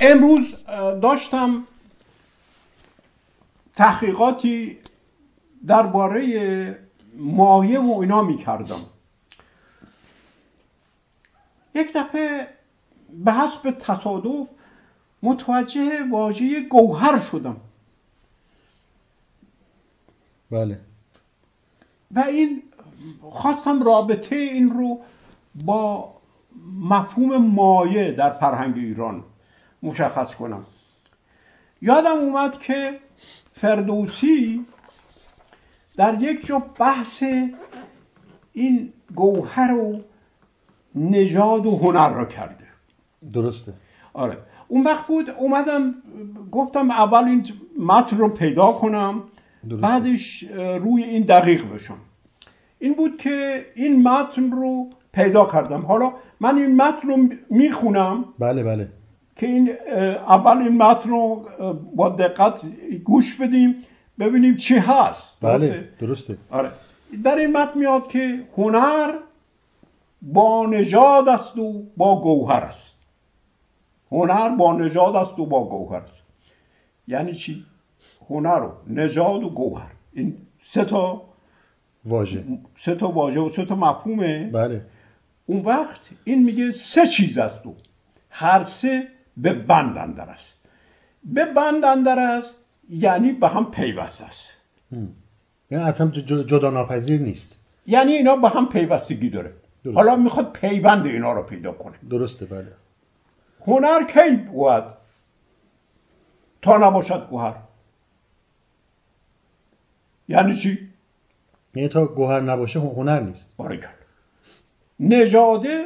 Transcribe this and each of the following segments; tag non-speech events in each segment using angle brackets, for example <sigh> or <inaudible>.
امروز داشتم تحقیقاتی درباره مایه و اینا می‌کردم. یک دفعه به حسب تصادف متوجه واژه گوهر شدم. بله. و این خواستم رابطه این رو با مفهوم مایه در فرهنگ ایران مشخص کنم. یادم اومد که فردوسی در یک جا بحث این گوهر و نژاد و هنر را کرده. درسته. آره. اون وقت بود اومدم گفتم اول این متن رو پیدا کنم درسته. بعدش روی این دقیق بشم. این بود که این متن رو پیدا کردم. حالا من این متن رو می‌خونم. بله بله. که این اول این متن رو با دقت گوش بدیم ببینیم چی هست. بله درسته. آره. در این متن میاد که هنر با نژاد است و با گوهر است. هنر با نژاد است و با گوهر است. یعنی چی؟ هنر و نژاد و گوهر. این سه تا واژه. سه تا واژه و سه تا مفهومه. بله. اون وقت این میگه سه چیز است و هر سه به بند اندر است به بند اندر است یعنی به هم پیوست است. یعنی اصلا جدا ناپذیر نیست. یعنی اینا به هم پیوستگی داره. درسته. حالا می‌خواد پیوند اینا رو پیدا کنه. درسته بله. هنر کی بود؟ تا نباشد گوهر. یعنی چی؟ یعنی تا گوهر نباشه هنر نیست. بارکل نژاده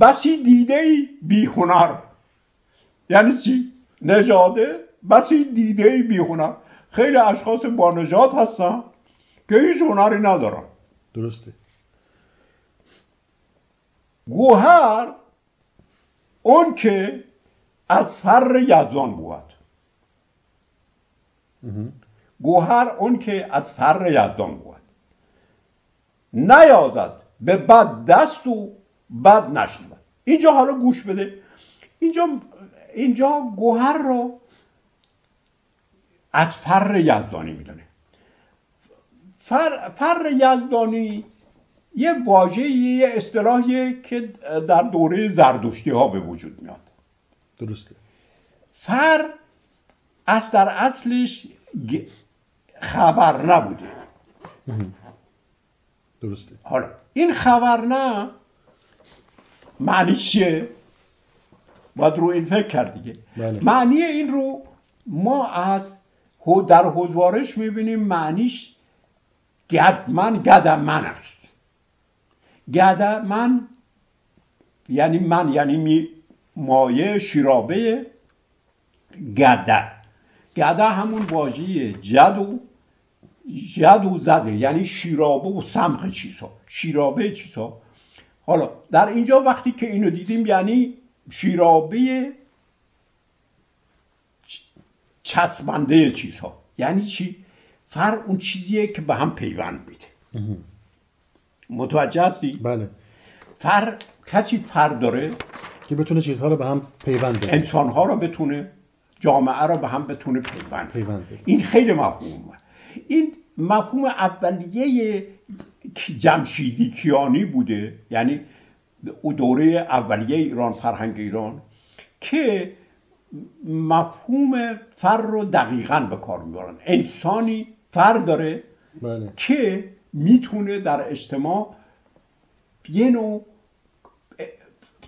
بسی دیده بی هنر یعنی چی؟ نژاده؟ بسی دیده بی هنر خیلی اشخاص با نجات هستن که هیچ هنری ندارن. درسته. گوهر اون که از فر یزدان بود. گوهر اون که از فر یزدان بود. نیازد به بد دست و بد نشنود اینجا حالا گوش بده. اینجا اینجا گوهر رو از فر یزدانی می‌دونه. فر, فر یزدانی یه واژه یه اصطلاحیه که در دوره زردشتی ها به وجود میاد. درسته. فر از در اصلش خبر نبوده. درسته. حالا این خبر نه معنی چیه؟ باید رو این فکر کرد دیگه. بله. معنی این رو ما از در حضوارش می‌بینیم معنیش گدمن گدمن است. گدمن یعنی من یعنی می مایه شیرابه گده گده همون واژه جد و جد و زده یعنی شیرابه و سمق چیزها. شیرابه چیزها. حالا در اینجا وقتی که اینو دیدیم یعنی شیرابه چسبنده چیزها. یعنی چی؟ فر اون چیزیه که به هم پیوند میده. متوجه هستی؟ بله. فر کسی فر داره؟ که بتونه چیزها رو به هم پیوند بده. انسان ها رو بتونه جامعه رو به هم بتونه پیوند پیوند بده. این خیلی مفهومه. این مفهوم اولیه جمشیدی کیانی بوده. یعنی دوره اولیه ایران فرهنگ ایران که مفهوم فر رو دقیقا به کار می‌برن. انسانی فر داره بله. که می‌تونه در اجتماع یه نوع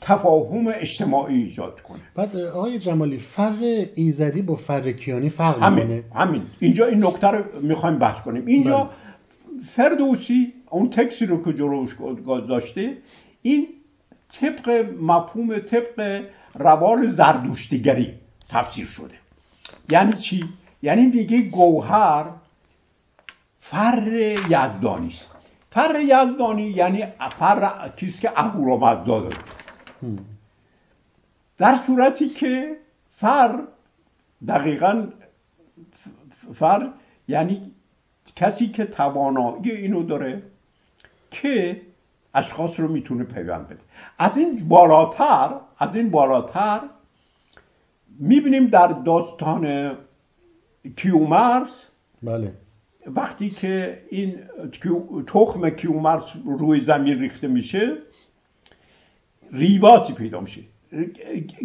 تفاهم اجتماعی ایجاد کنه. بعد آقای جمالی فر ایزدی با فر کیانی فرق همین همین. اینجا این نکته رو می‌خوایم بحث کنیم. اینجا بله. فردوسی اون تکسی رو که جلوش داشته این طبق مفهوم طبق روال زردوشتگری تفسیر شده. یعنی چی؟ یعنی میگه گوهر فر یزدانی است. فر یزدانی یعنی فر کیست که اهورامزدا داره. در صورتی که فر دقیقا فر یعنی کسی که توانایی اینو داره که اشخاص رو می‌تونه پیوند بده. از این بالاتر از این بالاتر می‌بینیم در داستان کیومرس بله. وقتی که این تخم کیومرس روی زمین ریخته میشه ریواسی پیدا میشه.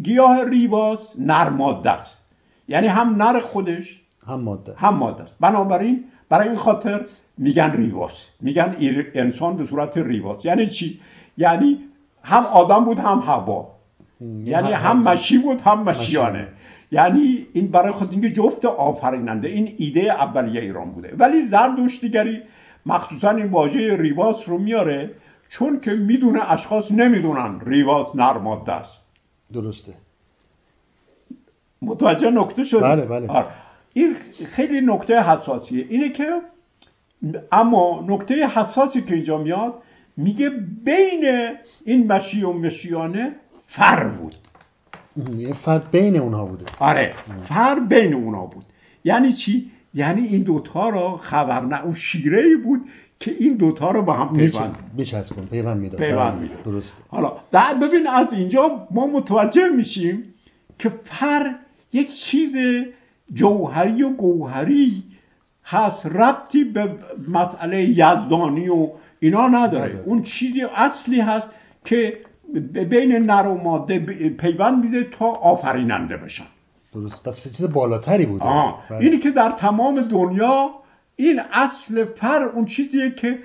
گیاه ریواس نرماده است. یعنی هم نر خودش هم ماده هم ماده است. بنابراین برای این خاطر میگن ریواس میگن انسان به صورت ریواس یعنی چی؟ یعنی هم آدم بود هم هوا. یعنی هم مشی بود هم مشیانه. یعنی این برای خود اینکه جفت آفریننده این ایده اولیه ایران بوده. ولی زردشتیگری مخصوصا این واژه ریواس رو میاره چون که می‌دونه اشخاص نمی‌دونن ریواس نرماده است درسته. متوجه نکته شد بله، بله. آره. این خیلی نکته حساسیه. اینه که اما نکته حساسی که اینجا میاد میگه بین این مشی و مشیانه فر بود. یه فرق بین اونها بوده. آره فر بین اونا بود. یعنی چی؟ یعنی این دوتا را خبر نه اون شیره ای بود که این دوتا رو با هم پیوند میچسبون پیوند می‌داد. پیوند بله، می‌داد. درسته. حالا در ببین از اینجا ما متوجه میشیم که فر یک چیز جوهری و گوهری هست ربطی به مسئله یزدانی و اینا نداره نداره. اون چیزی اصلی هست که بین نر و ماده پیوند میده تا آفریننده بشن درست پس چیز بالاتری بوده آه. بله. اینی که در تمام دنیا این اصل فر اون چیزیه که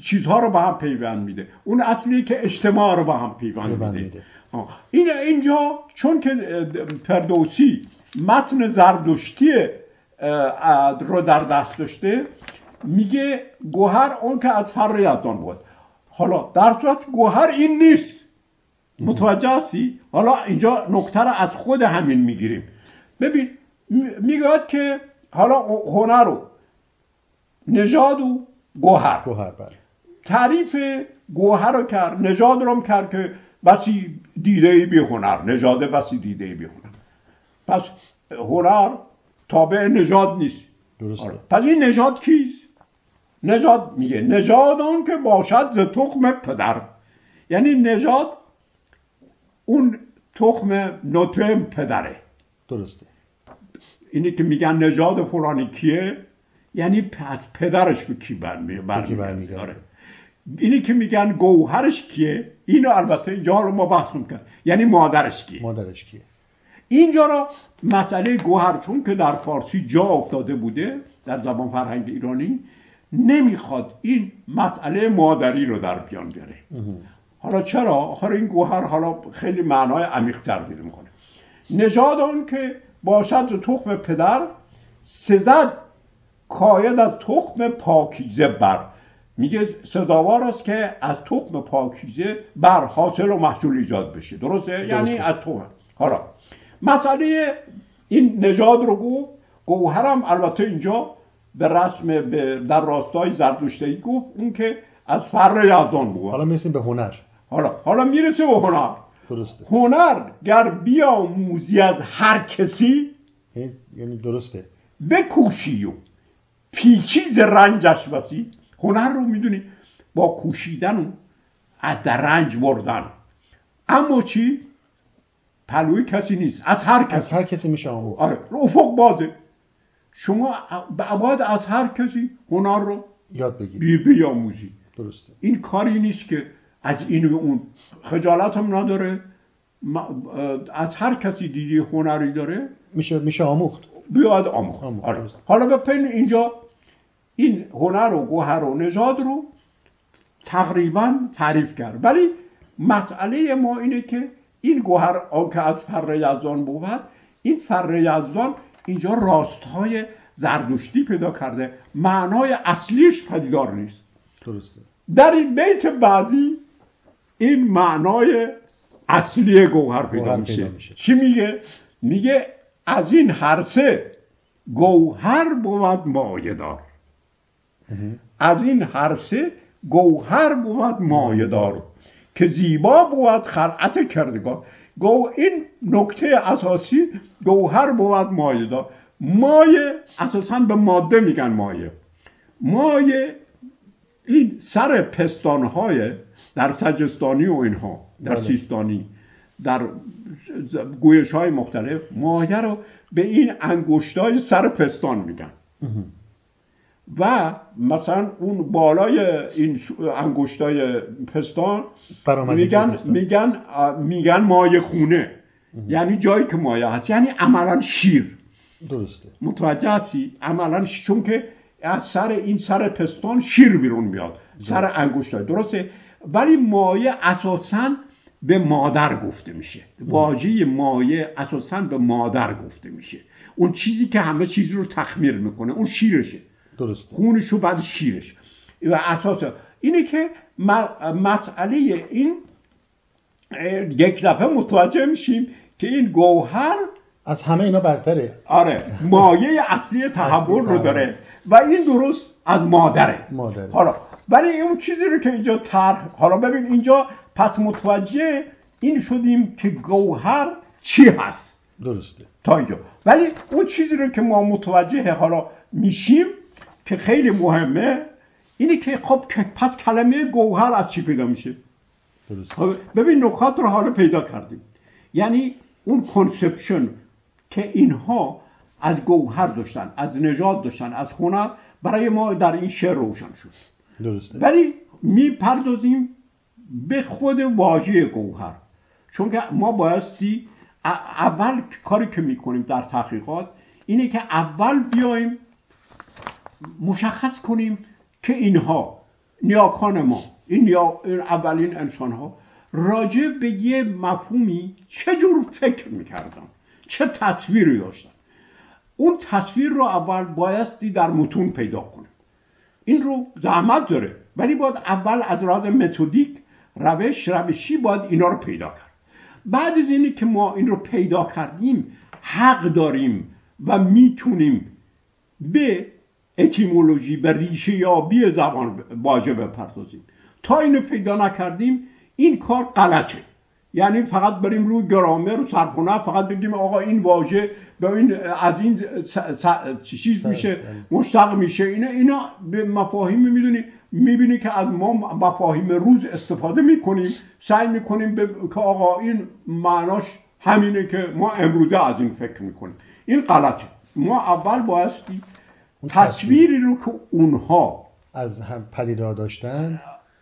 چیزها رو به هم پیوند میده اون اصلی که اجتماع رو به هم پیوند پیوند میده میده. آه. این اینجا چون که فردوسی متن زردشتی رو در دست داشته. میگه گوهر اون که از فر یزدان بود. حالا در صورت گوهر این نیست. متوجه هستی؟ حالا اینجا نکته رو از خود همین می‌گیریم. ببین می- می‌گوید که حالا هنر رو نژاد و گوهر. گوهر بله. تعریف گوهر رو کرد نژاد رو هم کرد که بسی دیده ای بی هنر نژاد بسی دیده ای بی هنر. پس هنر تابع نژاد نیست. درسته. آره. پس این نژاد کیست؟ نژاد میگه نژاد آن که باشد ز تخم پدر. یعنی نژاد اون تخم نطفه پدره. درسته. اینی که میگن نژاد فلانی کیه؟ یعنی از پدرش به کی برمی- برمیگرده. برمیگرده. آره. اینی که میگن گوهرش کیه؟ اینو البته اینجا رو ما بحث می‌کنم یعنی مادرش کیه؟ مادرش کیه؟ اینجا را مسئله گوهر چون که در فارسی جا افتاده بوده در زبان فرهنگ ایرانی نمی‌خواد این مسئله مادری رو در بیان بیاره حالا چرا؟ آخر این گوهر حالا خیلی معنای عمیق‌تر پیدا می‌کنه. نژاد آن که باشد ز تخم پدر سزد کاید از تخم پاکیزه بر. میگه سزاوار است که از تخم پاکیزه بر حاصل و محصول ایجاد بشه. درسته؟ یعنی از تخم. حالا مسئله این نژاد رو گفت گوهرم البته اینجا به رسم در راستای زردشتی گفت اون که از فر یزدان بود. حالا می‌رسیم به هنر. حالا حالا می‌رسه به هنر. درسته. هنر گر بیاموزی از هر کسی یعنی یعنی درسته. بکوشی و پیچیز رنجش بسی. هنر رو می‌دونی با کوشیدن و از رنج بردن. اما چی؟ پلوی کسی نیست. از هر از کسی. هر کسی میشه آموخت. آره. افق بازه. شما باید از هر کسی هنر رو یاد بگیری بی بیاموزی درسته. این کاری نیست که از این و اون. خجالت هم نداره از هر کسی دیدی هنری داره میشه میشه آموخت. بیاد آموخت. آموخت، آره. حالا ببین اینجا این هنر و گوهر و نژاد رو تقریبا تعریف کرد. ولی مسئله ما اینه که این گوهر آن که از فر یزدان بود این فر یزدان اینجا راستهای زردشتی پیدا کرده. معنای اصلیش پدیدار نیست. درسته. در این بیت بعدی این معنای اصلی گوهر پیدا, گوهر میشه. پیدا میشه. چی میگه؟ میگه از این هر سه گوهر بود مایه دار از این هر سه گوهر بود مایه دار که زیبا بود خلعت کردگار. گو این نکته اساسی گوهر بود مایه دار. مایه اساسا به ماده میگن مایه. مایه این سر پستانهای در سجستانی و اینها در بله. سیستانی در گویش های مختلف مایه رو به این انگشتای سر پستان میگن. و مثلا اون بالای این انگشتای پستان میگن میگن میگن مایه خونه. یعنی جایی که مایه هست. یعنی عملا شیر. درسته. متوجه هستی؟ عملا چون که از سر این سر پستان شیر بیرون میاد. سر انگشتای. درسته؟ ولی مایه اساسا به مادر گفته میشه. واژه مایه اساسا به مادر گفته میشه. اون چیزی که همه چیزی رو تخمیر می‌کنه. اون شیرشه. درسته. خونش و بعد شیرش. و اساس اینه که مسئله این یک دفعه متوجه میشیم که این گوهر از همه اینا برتره. آره مایه اصلی تحول رو داره. و این درست از مادره. مادره. حالا ولی اون چیزی رو که اینجا طرح حالا ببین اینجا پس متوجه این شدیم که گوهر چی هست. درسته. تا اینجا. ولی اون چیزی رو که ما متوجه حالا میشیم که خیلی مهمه اینه که خب پس کلمه گوهر از چی پیدا میشه؟ خب، ببین نکات رو حالا پیدا کردیم. یعنی اون کنسپشن که اینها از گوهر داشتن از نژاد داشتن از هنر برای ما در این شعر روشن شد. درسته. ولی می‌پردازیم به خود واژه گوهر. چون که ما بایستی اول کاری که می‌کنیم در تحقیقات اینه که اول بیایم مشخص کنیم که اینها نیاکان ما این. این اولین انسان ها راجع به یه مفهومی چه جور فکر می‌کردن چه تصویری داشتن اون تصویر رو اول بایستی در متون پیدا کنیم این رو زحمت داره ولی باید اول از راز متدیک روش روشی باید اینا رو پیدا کرد بعد از اینی که ما این رو پیدا کردیم حق داریم و می‌تونیم به اتیمولوژی به ریشه یابی زبان واژه بپردازیم. تا اینو پیدا نکردیم این کار غلطه. یعنی فقط بریم روی گرامر و سرپونه فقط بگیم آقا این واژه به این از این چیز میشه مشتق میشه. اینا اینا به مفاهیم می‌دونی می‌بینی که از ما مفاهیم روز استفاده می‌کنیم. سعی می‌کنیم که آقا این معناش همینه که ما امروزه از این فکر می‌کنیم. این غلطه. ما اول بایستی تصویری رو که اونها از هم پدیده داشتن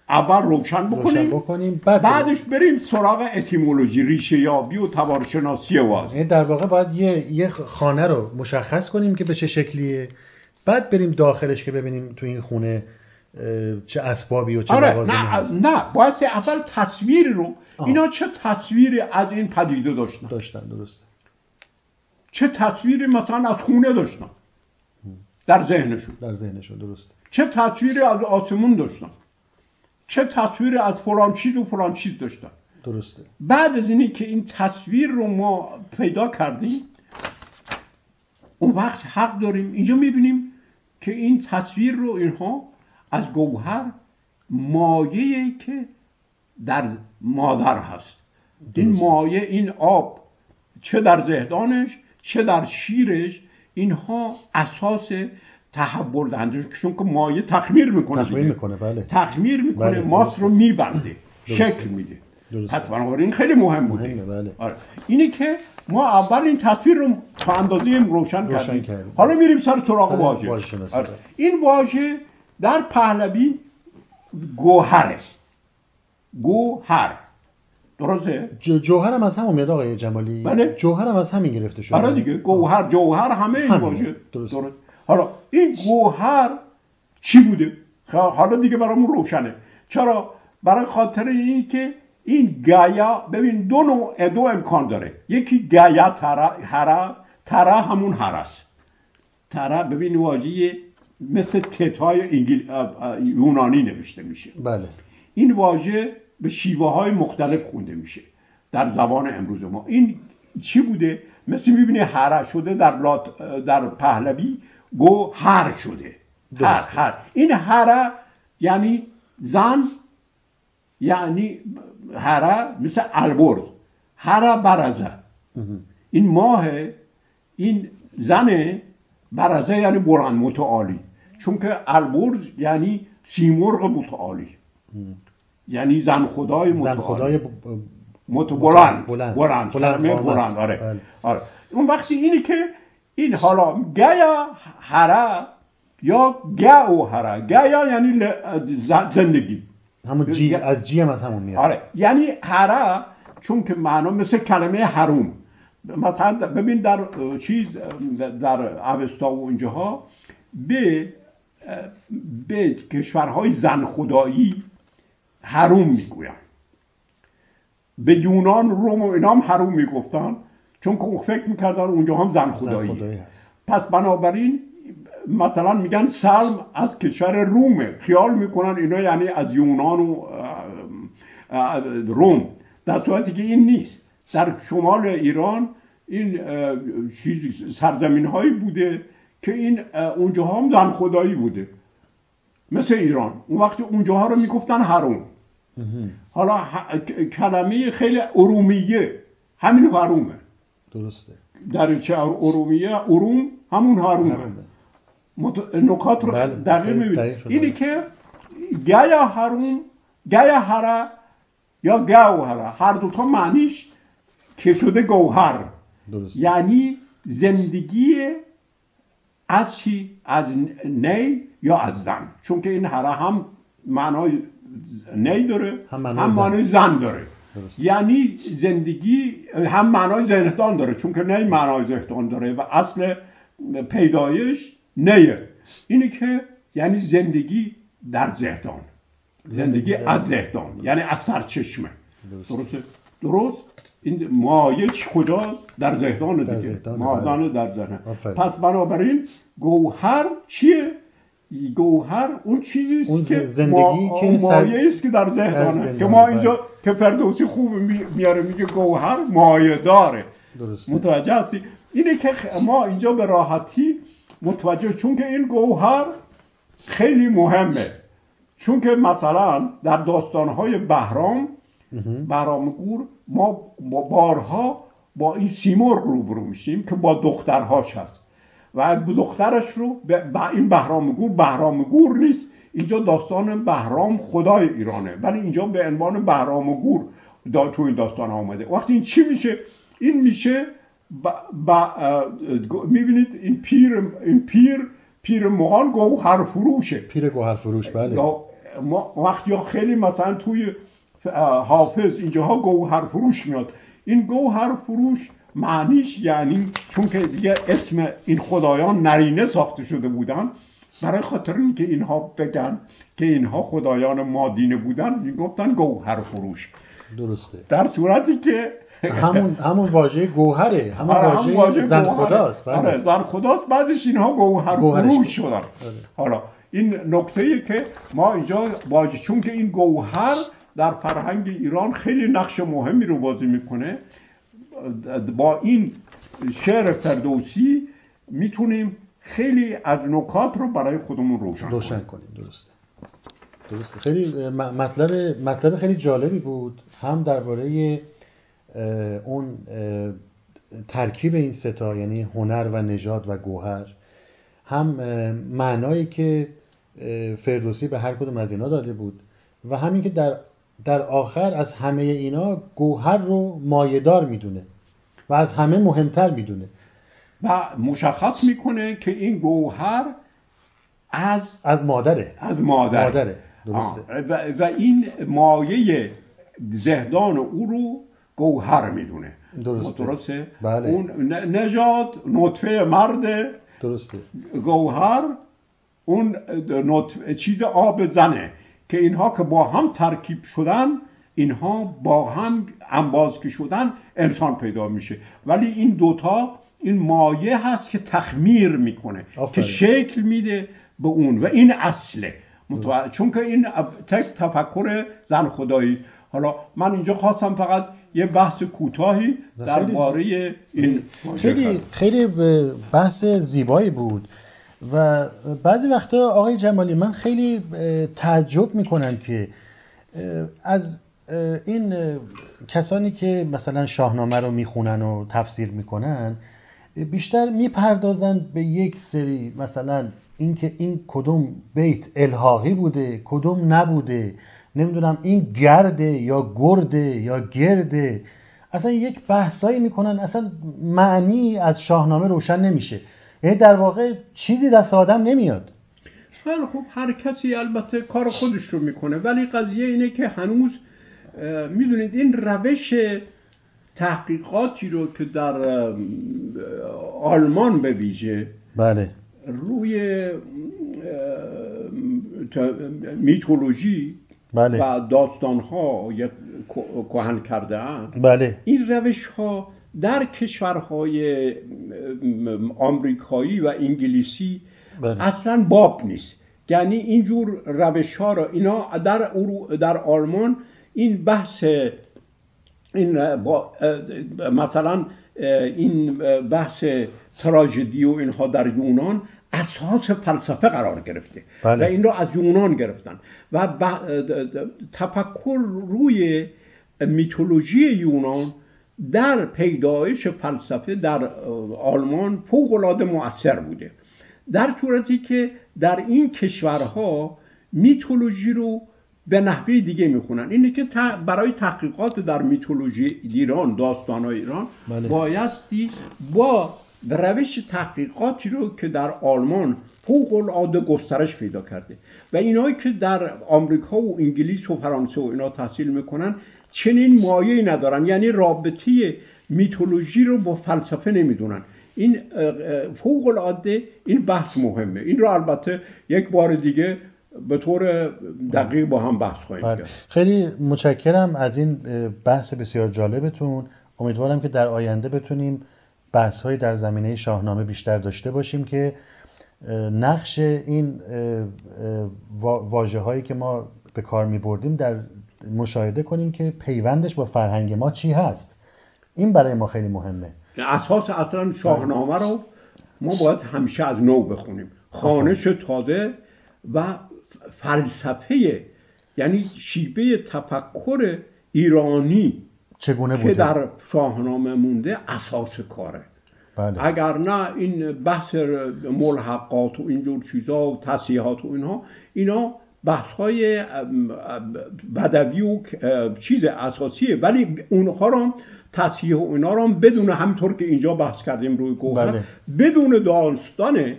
اول روشن بکنیم, بکنیم بعد بعدش بریم سراغ اتیمولوژی ریشه یابی و تبارشناسی واضح یعنی در واقع باید یه, یه خانه رو مشخص کنیم که به چه شکلیه. بعد بریم داخلش که ببینیم تو این خونه چه اسبابی و چه آره نه هست. نه باید اول تصویر رو. آه. اینا چه تصویری از این پدیده داشتن؟ داشتن درست چه تصویری مثلا از خونه داشتن؟ در ذهنشون. در ذهنشون درست چه تصویری از آسمون داشتن؟ چه تصویری از فلان چیز و فلان چیز داشتن؟ درسته. بعد از اینی که این تصویر رو ما پیدا کردیم اون وقت حق داریم. اینجا می‌بینیم که این تصویر رو اینها از گوهر مایه که در مادر هست. این مایه این آب چه در زهدانش چه در شیرش اینها اساس تحول دهنده چون که مایه تخمیر می‌کنه تخمیر می‌کنه بله. تخمیر می‌کنه بله. ماست رو میبنده شکل میده. پس بنابراین خیلی مهم بوده. بله. آره. اینه که ما اول این تصویر رو تا اندازه روشن, روشن کردیم. حالا میریم سر سراغ واژه. آره. این واژه در پهلوی گوهره. گوهر. درسته؟ جوهر هم از همون میاد آقای جمالی. بله. جوهر هم از همین گرفته شده. آره دیگه گوهر جوهر همه این واژه درست. درست. حالا این گوهر چی بوده؟ حالا دیگه برامون روشنه. چرا؟ برای خاطر این که این گایا ببین دو نوع دو امکان داره. یکی گایا ترا هرا ترا همون هرس ترا ببین واژه مثل تتای انگل... یونانی نوشته میشه. بله. این واژه به شیوه های مختلف خونده میشه در زبان امروز ما. این چی بوده؟ مثل می‌بینی هر شده در, لات... در پهلوی گو هر شده. هر هر. این هر یعنی زن یعنی هر مثل البرز. هر برزه. این ماه این زن برزه یعنی بران متعالی. چون که البرز یعنی سیمرغ متعالی. یعنی زن خدای زن خدای بلند بلند. بلند بلند. بلند آره. بله. آره. اون وقتی اینی که این حالا گیا هره یا گو هره گیا یعنی زندگی. همون جی از جی هم از همون میاد. آره. یعنی هره چون که معنا مثل کلمه حروم. مثلا ببین در چیز در اوستا و اینجاها به به کشورهای زن خدایی حروم می‌گوین به یونان روم و اینا هم حروم می‌گفتن چون که فکر می‌کردن اونجا هم زن زن خدایی. هست. پس بنابراین مثلا میگن سلم از کشور رومه خیال می‌کنن اینا یعنی از یونان و روم. در صورتی که این نیست. در شمال ایران این چیز سرزمین هایی بوده که این اه، اونجاها هم زن خدایی بوده. مثل ایران. اون وقتی اونجاها رو می‌گفتن حروم. مهم. حالا ه- کلمه خیلی ارومیه. همین حرومه درسته. در چه ارومیه اروم همون حرومه. مت... نکات رو بله، دقیق می‌بینید. اینی که گیا حروم گیا هره یا گوهره هر دوتا معنیش که شده گوهر. درسته. یعنی زندگی از چی؟ از نی یا از زن. چون که این هره هم معنای نی داره هم معنای هم زن. معنای زن داره. درست. یعنی زندگی هم معنای زهدان داره چون که نی معنای زهدان داره و اصل پیدایش نیه. اینی که یعنی زندگی در زهدان زندگی زندگی از زهدان یعنی از سرچشمه. درست. درسته؟ درست؟ این مایه کجاست؟ در زهدان دیگه. زهدان، مادان بله. در آفرین. پس بنابراین گوهر چیه؟ گوهر اون چیزی است که زندگی ما- که سر- مایه است که در زندان، که ما بله. اینجا که فردوسی خوب می- میاره میگه گوهر مایه داره. درسته. متوجه هستی؟ اینه که ما اینجا به راحتی متوجه چون که این گوهر خیلی مهمه. چون که مثلا در داستانهای بهرام. بهرام گور ما با بارها با این سیمرغ روبرو میشیم که با دخترهاش هست. و دخترش رو به این بهرام گور بهرام گور نیست. اینجا داستان بهرام خدای ایرانه. ولی اینجا به عنوان بهرام گور دا تو این داستان آمده وقتی این چی میشه؟ این میشه ب... ب... می‌بینید این پیر این پیر پیر مغان گوهر فروشه. پیر گوهر فروش بله. وقتی خیلی مثلا توی حافظ اینجاها گوهر فروش میاد. این گوهر فروش معنیش یعنی چون که دیگه اسم این خدایان نرینه ساخته شده بودن برای خاطر اینکه اینها بگن که اینها خدایان مادینه بودن می‌گفتن گوهر فروش درسته در صورتی که همون همون واژه گوهره همون آره، هم واژه زن گوهره. خداست بله. آره زن خداست بعدش اینها گوهر فروش شد. شدن آره. حالا این نکته ای که ما اینجا واژه چون که این گوهر در فرهنگ ایران خیلی نقش مهمی رو بازی می‌کنه با این شعر فردوسی می‌تونیم خیلی از نکات رو برای خودمون روشن, روشن کنیم درسته. درسته. خیلی مطلب مطلب خیلی جالبی بود. هم درباره اون ترکیب این ستا یعنی هنر و نژاد و گوهر هم معنایی که فردوسی به هر کدوم از اینا داده بود و همین که در در آخر از همه اینا گوهر رو مایهدار می‌دونه و از همه مهمتر می‌دونه. و مشخص می‌کنه که این گوهر از از مادره. از مادر مادره. درسته. و, و این مایه زهدان او رو گوهر می‌دونه. درسته. درسته؟ بله. اون نژاد نطفه مرد درسته. گوهر اون نطفه چیز آب زنه. که اینها که با هم ترکیب شدن اینها با هم انباز که شدن انسان پیدا میشه ولی این دوتا این مایه هست که تخمیر می‌کنه آفرین. که شکل میده به اون و این اصله متو... چون که این تک تفکر زن خدایی است. حالا من اینجا خواستم فقط یه بحث کوتاهی درباره این خیلی خیلی بحث زیبایی بود و بعضی وقتا آقای جمالی من خیلی تعجب می‌کنم که از این کسانی که مثلا شاهنامه رو می‌خونن و تفسیر می‌کنن بیشتر می‌پردازن به یک سری مثلا اینکه این کدوم بیت الحاقی بوده کدوم نبوده نمی‌دونم این گرده یا گرده یا گرده. اصلا یک بحثایی می‌کنن اصلا معنی از شاهنامه روشن نمیشه. یعنی در واقع چیزی دست آدم نمیاد. خیلی خب هر کسی البته کار خودش رو می‌کنه. ولی قضیه اینه که هنوز می‌دونید این روش تحقیقاتی رو که در آلمان به ویژه بله. روی میتولوژی بله. و داستان ها کهن کرده بله. این روش ها در کشورهای آمریکایی و انگلیسی بله. اصلا باب نیست یعنی اینجور روش ها را اینا در, در آلمان این بحث این با مثلا این بحث تراژدی و اینها در یونان اساس فلسفه قرار گرفته بله. و این رو از یونان گرفتن و تفکر روی میتولوژی یونان در پیدایش فلسفه در آلمان فوق العاده مؤثر بوده. در صورتی که در این کشورها میتولوژی رو به نحوه دیگه می‌خونن. اینه که برای تحقیقات در میتولوژی ایران داستان ایران بله. بایستی با روش تحقیقاتی رو که در آلمان فوق العاده گسترش پیدا کرده. و اینایی که در آمریکا و انگلیس و فرانسه و اینا تحصیل می‌کنن چنین مایه ندارن. یعنی رابطه میتولوژی رو با فلسفه نمی‌دونن. این فوق العاده این بحث مهمه. این رو البته یک بار دیگه به طور دقیق با هم بحث خواهیم بله. کرد. خیلی متشکرم از این بحث بسیار جالبتون. امیدوارم که در آینده بتونیم بحث های در زمینه شاهنامه بیشتر داشته باشیم که نقش این واجه هایی که ما به کار می بردیم در مشاهده کنیم که پیوندش با فرهنگ ما چی هست. این برای ما خیلی مهمه. اساس اصلا شاهنامه رو ما باید همیشه از نو بخونیم. خانش تازه و فلسفه یعنی شیبه تفکر ایرانی چگونه که در شاهنامه مونده اساس کاره. بله. اگر نه این بحث ملحقات و اینجور چیزا و تصیحات و اینها اینا بحث های بدوی و چیز اساسیه ولی اونها رو تصحیح و اینا رو بدون همطور که اینجا بحث کردیم روی گوهر بله. بدون داستان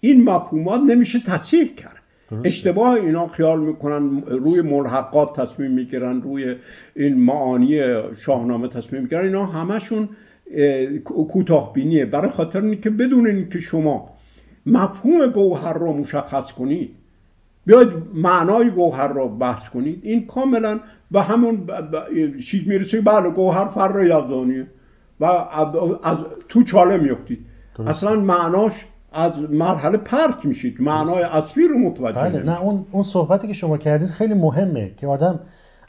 این مفهومات نمیشه تصحیح کرد. اشتباه اینا خیال می‌کنن روی ملحقات تصمیم می‌گیرن روی این معانی شاهنامه تصمیم می‌گیرن اینا همشون کوتاه بینیه برای خاطر اینکه بدون اینکه شما مفهوم گوهر رو مشخص کنید بیاید معنای گوهر رو بحث کنید. این کاملا به همون چیز می‌رسه. بله گوهر فر یزدانیه و از تو چاله میفتید اصلا معناش از مرحله پرت میشید. معنای اصلی رو متوجه بله نه اون اون صحبتی که شما کردید خیلی مهمه که آدم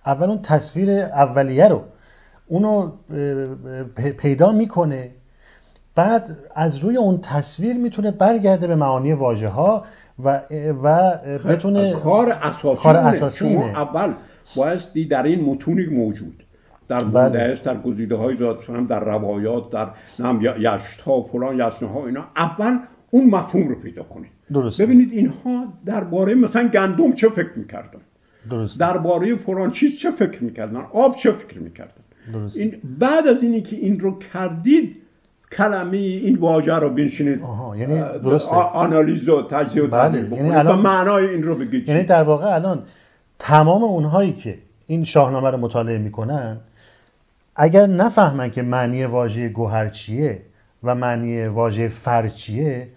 اول اون تصویر اولیه رو اونو پیدا می‌کنه. بعد از روی اون تصویر می‌تونه برگرده به معانی واژه ها و و بتونه کار اساسی, کار اساسی. اول بایستی در این متونی موجود در بله. بودهش در گزیده های ذات در روایات در نم یشت ها فلان یسنه ها اینا اول اون مفهوم رو پیدا کنید. درسته. ببینید اینها درباره مثلا گندم چه فکر می‌کردن؟ درسته. درباره فلان چیز چه فکر می‌کردن؟ آب چه فکر می‌کردن؟ درسته. این بعد از اینی که این رو کردید کلمه این واژه رو بنشینید آها یعنی درسته آنالیز و تجزیه و بله. تحلیل یعنی الان- و معنای این رو بگید یعنی؟ در واقع الان تمام اونهایی که این شاهنامه رو مطالعه می‌کنن اگر نفهمن که معنی واژه گوهر چیه و معنی واژه فر چیه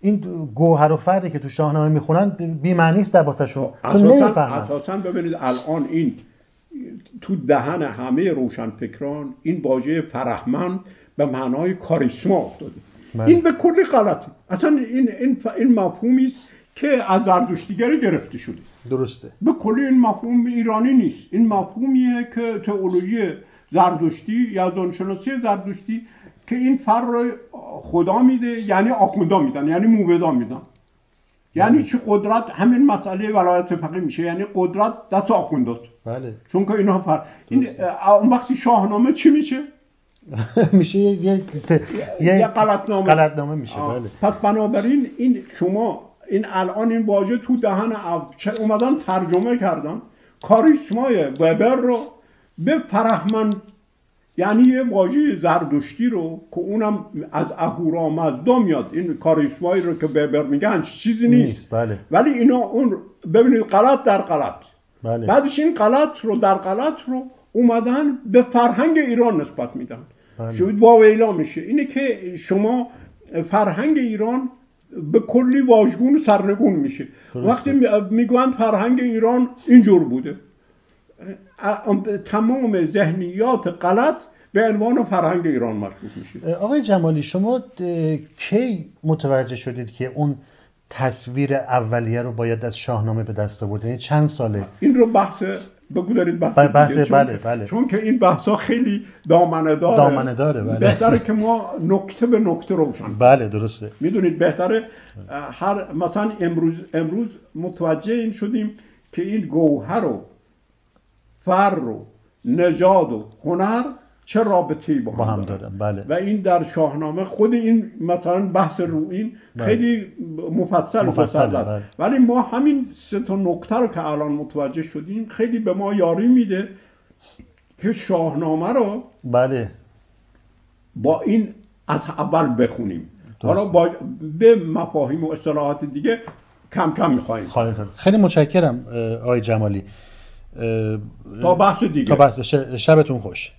این گوهر و فردی که تو شاهنامه می‌خونن بی معنی است در واسهشون چون اساسا نمی‌فهمن اساسا ببینید الان این تو دهن همه روشنفکران این واژه فرهمند به معنای کاریسما افتاده. بله. این به کلی غلطه اصلا این این این مفهومی است که از زردشتیگری گرفته شده. درسته. به کلی این مفهوم ایرانی نیست. این مفهومیه که تئولوژی زردشتی یا دانشناسی زردشتی که این فر رو خدا میده یعنی آخوندا میدن یعنی موبدا میدن. یعنی چی؟ قدرت همین مسئله ولایت فقیه میشه. یعنی قدرت دست آخونداست. بله. چون که اینا فر این اون وقتی شاهنامه چی میشه؟ <laughs> میشه یه یه, یه غلطنامه. غلطنامه میشه. بله. پس بنابراین این شما این الان این واژه تو دهن اومدن ترجمه کردن. کاریسمای وبر رو به فرهمند یعنی یه واژه زردشتی رو که اونم از اهورامزدا میاد. این کاریسمایی رو که وبر میگن چیزی نیست, نیست بله. ولی اینا اون ببینید غلط در غلط. بله. بعدش این غلط رو در غلط رو اومدن به فرهنگ ایران نسبت میدن. بله. شوید واویلا میشه. اینه که شما فرهنگ ایران به کلی واژگون سرنگون میشه. وقتی می- می‌گویند فرهنگ ایران اینجور بوده. تمام ذهنیات غلط به عنوان فرهنگ ایران مشروع میشه. آقای جمالی شما کی متوجه شدید که اون تصویر اولیه رو باید از شاهنامه به دست آورد؟ یعنی چند ساله؟ این رو بحث بگذارید بحث, بله، بحث- دیگه. چون- بله، بله. چون که این بحث ها خیلی دامنه داره دامنه داره، بله. بهتره که ما نکته به نکته روشن. بله درسته می‌دونید بهتره هر مثلا امروز امروز متوجه این شدیم که این گوهر و فر و نژاد و هنر چه رابطه‌ای با, با هم دارن. دارن بله. و این در شاهنامه خود این مثلا بحث رو این بله. خیلی مفصل است. بله. ولی ما همین سه تا نکته رو که الان متوجه شدیم خیلی به ما یاری میده که شاهنامه رو بله. با این از اول بخونیم. حالا با به مفاهیم و اصطلاحات دیگه کم کم کنم. خیلی متشکرم آقای جمالی. تا بحث دیگه. تا بحث شبتون خوش.